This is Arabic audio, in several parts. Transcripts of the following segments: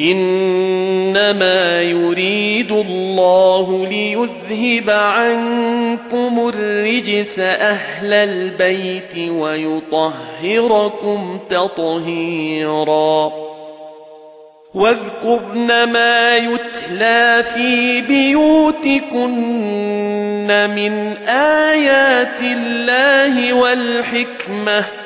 إِنَّمَا يُرِيدُ اللَّهُ لِيُذْهِبَ عَنكُمُ الرِّجْسَ أَهْلَ الْبَيْتِ وَيُطَهِّرَكُمْ تَطْهِيرًا. وَاذْكُرْنَ مَا يُتْلَى فِي بِيُوتِكُنَّ مِنْ آيَاتِ اللَّهِ وَالْحِكْمَةِ.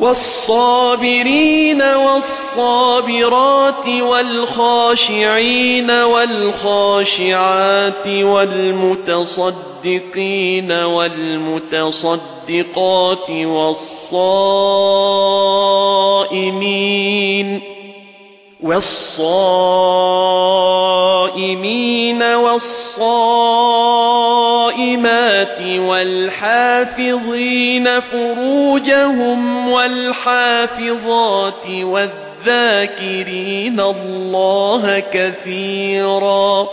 وَالصَّابِرِينَ وَالصَّابِرَاتِ وَالْخَاشِعِينَ وَالْخَاشِعَاتِ وَالْمُتَصَدِّقِينَ وَالْمُتَصَدِّقَاتِ وَالصَّائِمِينَ وَالصَّائِمِينَ وَالصَّائِمَاتِ وَالْحَافِظِينَ فُرُوجَهُمْ وَالْحَافِظَاتِ وَالذَّاكِرِينَ اللَّهَ كَثِيرًا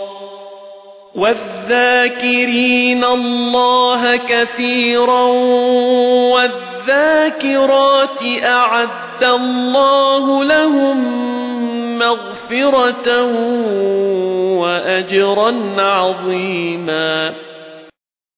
وَالذَّاكِرِينَ اللَّهَ كَثِيرًا وَالذَّاكِرَاتِ أَعَدَّ اللَّهُ لَهُم مَغْفِرَةً وَأَجْرًا عَظِيمًا